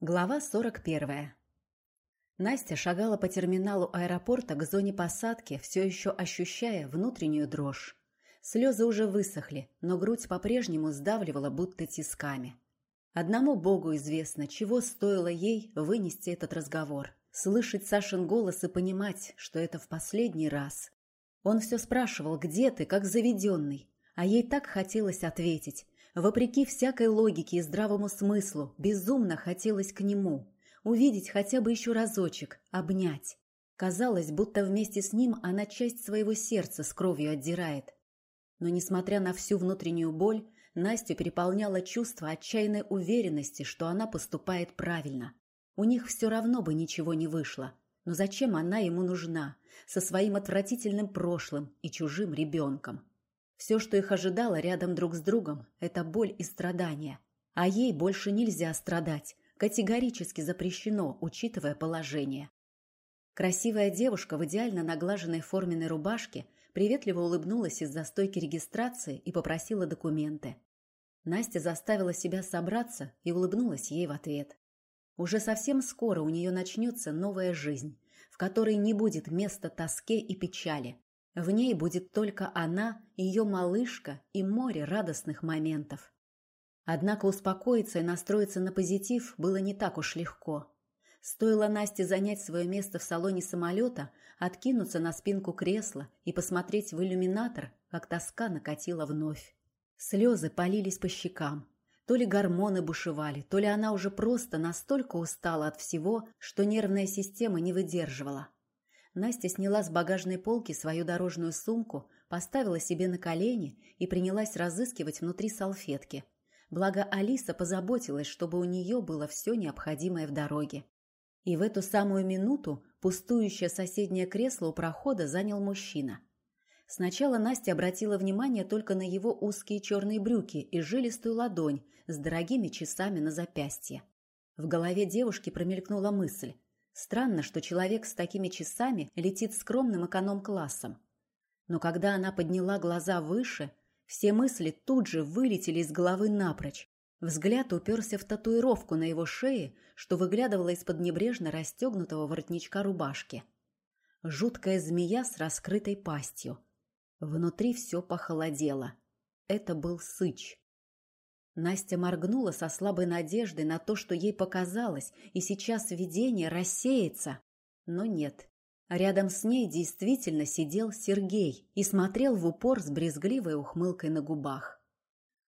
Глава 41. Настя шагала по терминалу аэропорта к зоне посадки, все еще ощущая внутреннюю дрожь. Слезы уже высохли, но грудь по-прежнему сдавливала будто тисками. Одному Богу известно, чего стоило ей вынести этот разговор. Слышать Сашин голос и понимать, что это в последний раз. Он все спрашивал, где ты, как заведенный. А ей так хотелось ответить. Вопреки всякой логике и здравому смыслу, безумно хотелось к нему. Увидеть хотя бы еще разочек, обнять. Казалось, будто вместе с ним она часть своего сердца с кровью отдирает. Но, несмотря на всю внутреннюю боль, Настю переполняло чувство отчаянной уверенности, что она поступает правильно. У них все равно бы ничего не вышло. Но зачем она ему нужна? Со своим отвратительным прошлым и чужим ребенком. Все, что их ожидало рядом друг с другом, это боль и страдания. А ей больше нельзя страдать, категорически запрещено, учитывая положение. Красивая девушка в идеально наглаженной форменной рубашке приветливо улыбнулась из-за стойки регистрации и попросила документы. Настя заставила себя собраться и улыбнулась ей в ответ. Уже совсем скоро у нее начнется новая жизнь, в которой не будет места тоске и печали, в ней будет только она, ее малышка и море радостных моментов. Однако успокоиться и настроиться на позитив было не так уж легко. Стоило Насте занять свое место в салоне самолета, откинуться на спинку кресла и посмотреть в иллюминатор, как тоска накатила вновь. Слезы полились по щекам. То ли гормоны бушевали, то ли она уже просто настолько устала от всего, что нервная система не выдерживала. Настя сняла с багажной полки свою дорожную сумку, поставила себе на колени и принялась разыскивать внутри салфетки. Благо Алиса позаботилась, чтобы у нее было все необходимое в дороге. И в эту самую минуту пустующее соседнее кресло у прохода занял мужчина. Сначала Настя обратила внимание только на его узкие черные брюки и жилистую ладонь с дорогими часами на запястье. В голове девушки промелькнула мысль – Странно, что человек с такими часами летит скромным эконом-классом. Но когда она подняла глаза выше, все мысли тут же вылетели из головы напрочь. Взгляд уперся в татуировку на его шее, что выглядывала из-под небрежно расстегнутого воротничка рубашки. Жуткая змея с раскрытой пастью. Внутри все похолодело. Это был сыч. Настя моргнула со слабой надеждой на то, что ей показалось, и сейчас видение рассеется. Но нет. Рядом с ней действительно сидел Сергей и смотрел в упор с брезгливой ухмылкой на губах.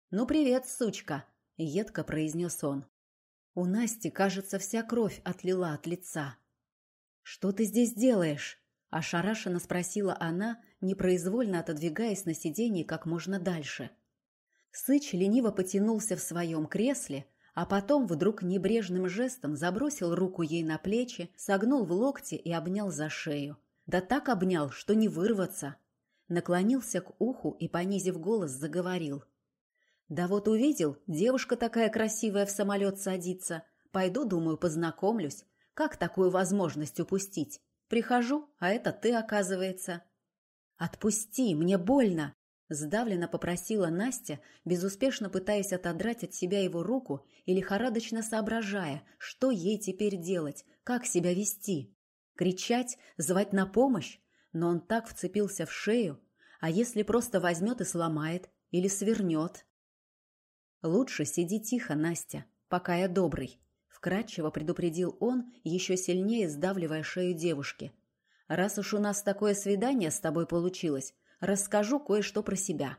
«Ну, привет, сучка!» — едко произнес он. У Насти, кажется, вся кровь отлила от лица. «Что ты здесь делаешь?» — ошарашенно спросила она, непроизвольно отодвигаясь на сиденье как можно дальше. — Сыч лениво потянулся в своем кресле, а потом вдруг небрежным жестом забросил руку ей на плечи, согнул в локте и обнял за шею. Да так обнял, что не вырваться. Наклонился к уху и, понизив голос, заговорил. «Да вот увидел, девушка такая красивая в самолет садится. Пойду, думаю, познакомлюсь. Как такую возможность упустить? Прихожу, а это ты, оказывается». «Отпусти, мне больно!» Сдавленно попросила Настя, безуспешно пытаясь отодрать от себя его руку и лихорадочно соображая, что ей теперь делать, как себя вести. Кричать, звать на помощь? Но он так вцепился в шею. А если просто возьмет и сломает? Или свернет? «Лучше сиди тихо, Настя, пока я добрый», — вкратчиво предупредил он, еще сильнее сдавливая шею девушки. «Раз уж у нас такое свидание с тобой получилось, расскажу кое-что про себя.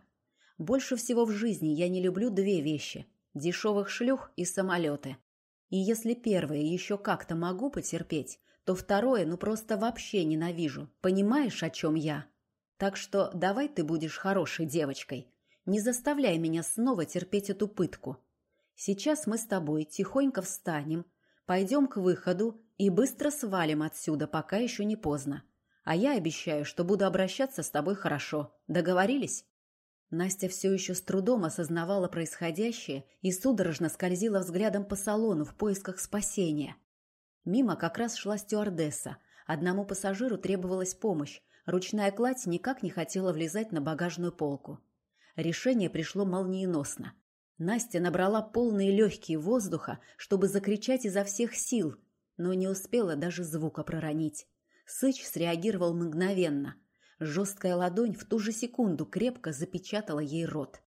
Больше всего в жизни я не люблю две вещи – дешевых шлюх и самолеты. И если первое еще как-то могу потерпеть, то второе ну просто вообще ненавижу. Понимаешь, о чем я? Так что давай ты будешь хорошей девочкой. Не заставляй меня снова терпеть эту пытку. Сейчас мы с тобой тихонько встанем, пойдем к выходу и быстро свалим отсюда, пока еще не поздно. А я обещаю, что буду обращаться с тобой хорошо. Договорились?» Настя все еще с трудом осознавала происходящее и судорожно скользила взглядом по салону в поисках спасения. Мимо как раз шла стюардесса. Одному пассажиру требовалась помощь. Ручная кладь никак не хотела влезать на багажную полку. Решение пришло молниеносно. Настя набрала полные легкие воздуха, чтобы закричать изо всех сил, но не успела даже звука проронить. Сыч среагировал мгновенно. Жесткая ладонь в ту же секунду крепко запечатала ей рот.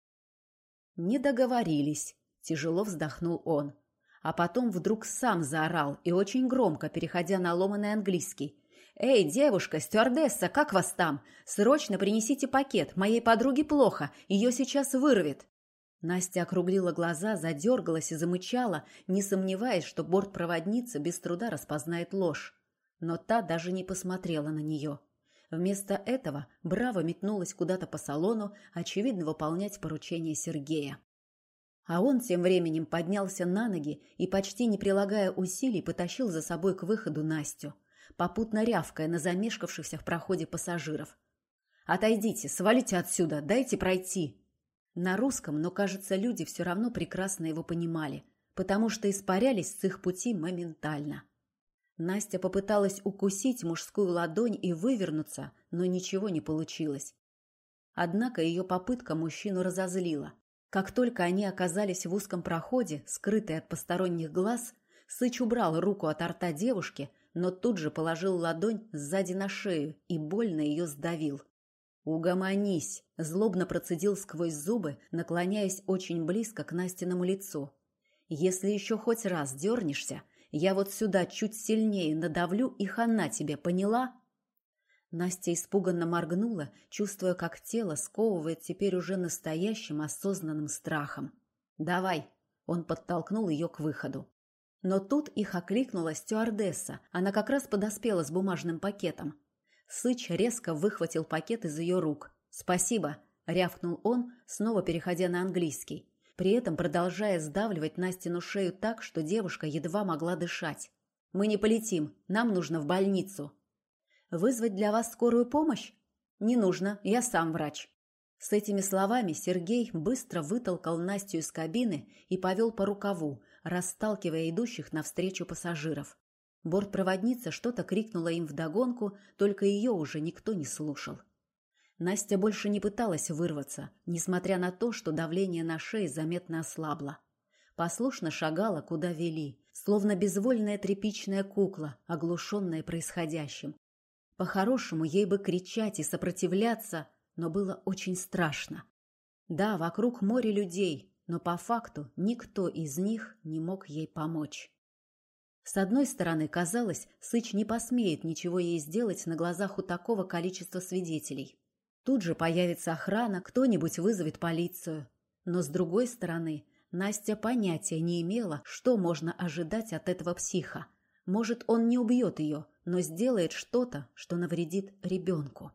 Не договорились. Тяжело вздохнул он. А потом вдруг сам заорал и очень громко, переходя на ломаный английский. «Эй, девушка, стюардесса, как вас там? Срочно принесите пакет, моей подруге плохо, ее сейчас вырвет!» Настя округлила глаза, задергалась и замычала, не сомневаясь, что бортпроводница без труда распознает ложь. Но та даже не посмотрела на нее. Вместо этого Браво метнулась куда-то по салону, очевидно, выполнять поручение Сергея. А он тем временем поднялся на ноги и, почти не прилагая усилий, потащил за собой к выходу Настю, попутно рявкая на замешкавшихся в проходе пассажиров. «Отойдите, свалите отсюда, дайте пройти!» На русском, но, кажется, люди все равно прекрасно его понимали, потому что испарялись с их пути моментально. Настя попыталась укусить мужскую ладонь и вывернуться, но ничего не получилось. Однако ее попытка мужчину разозлила. Как только они оказались в узком проходе, скрытый от посторонних глаз, Сыч убрал руку от рта девушки, но тут же положил ладонь сзади на шею и больно ее сдавил. «Угомонись!» – злобно процедил сквозь зубы, наклоняясь очень близко к Настиному лицу. «Если еще хоть раз дернешься, я вот сюда чуть сильнее надавлю и хана тебе, поняла?» Настя испуганно моргнула, чувствуя, как тело сковывает теперь уже настоящим осознанным страхом. «Давай!» – он подтолкнул ее к выходу. Но тут их окликнула стюардесса. Она как раз подоспела с бумажным пакетом. Сыч резко выхватил пакет из ее рук. «Спасибо!» – рявкнул он, снова переходя на английский, при этом продолжая сдавливать Настину шею так, что девушка едва могла дышать. «Мы не полетим, нам нужно в больницу!» Вызвать для вас скорую помощь? Не нужно, я сам врач. С этими словами Сергей быстро вытолкал Настю из кабины и повел по рукаву, расталкивая идущих навстречу пассажиров. Бортпроводница что-то крикнула им вдогонку, только ее уже никто не слушал. Настя больше не пыталась вырваться, несмотря на то, что давление на шее заметно ослабло. Послушно шагала, куда вели, словно безвольная тряпичная кукла, оглушенная происходящим, по-хорошему, ей бы кричать и сопротивляться, но было очень страшно. Да, вокруг море людей, но по факту никто из них не мог ей помочь. С одной стороны, казалось, Сыч не посмеет ничего ей сделать на глазах у такого количества свидетелей. Тут же появится охрана, кто-нибудь вызовет полицию. Но с другой стороны, Настя понятия не имела, что можно ожидать от этого психа. Может, он не убьет ее, но сделает что-то, что навредит ребенку.